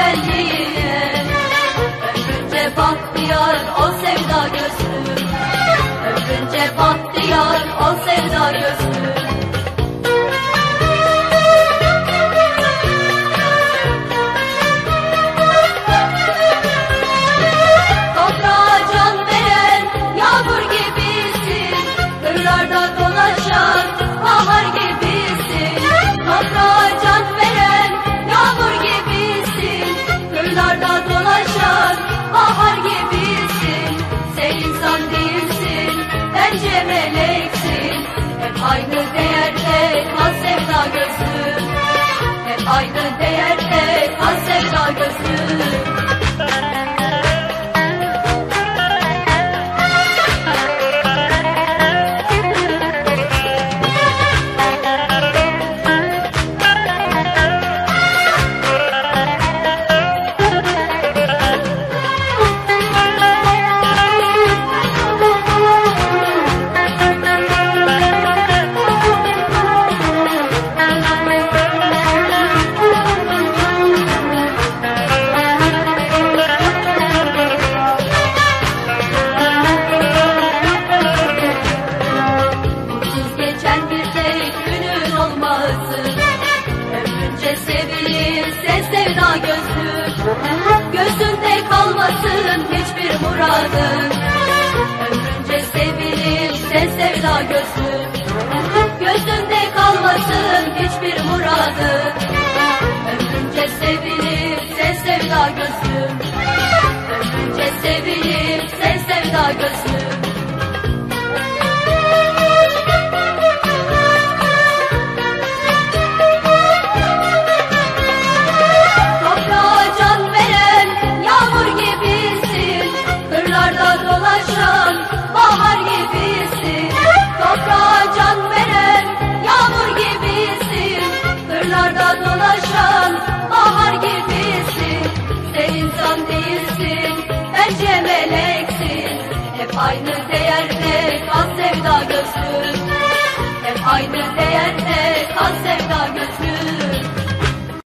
güzelliğe Ömrünce bahtiyar o sevda gözlüm Ömrünce bahtiyar o sevda gözlüm tek günün olmasın Ömrünce sevilirse sevda gözlüm Gözünde kalmasın hiçbir muradın Ömrünce sevilirse sevda gözlüm Gözünde kalmasın hiçbir muradın Ömrünce sevilirse sevda gözlüm Ömrünce sevilirse sevda gözlüm insan değilsin Bence meleksin. Hep aynı değerde kan sevda göz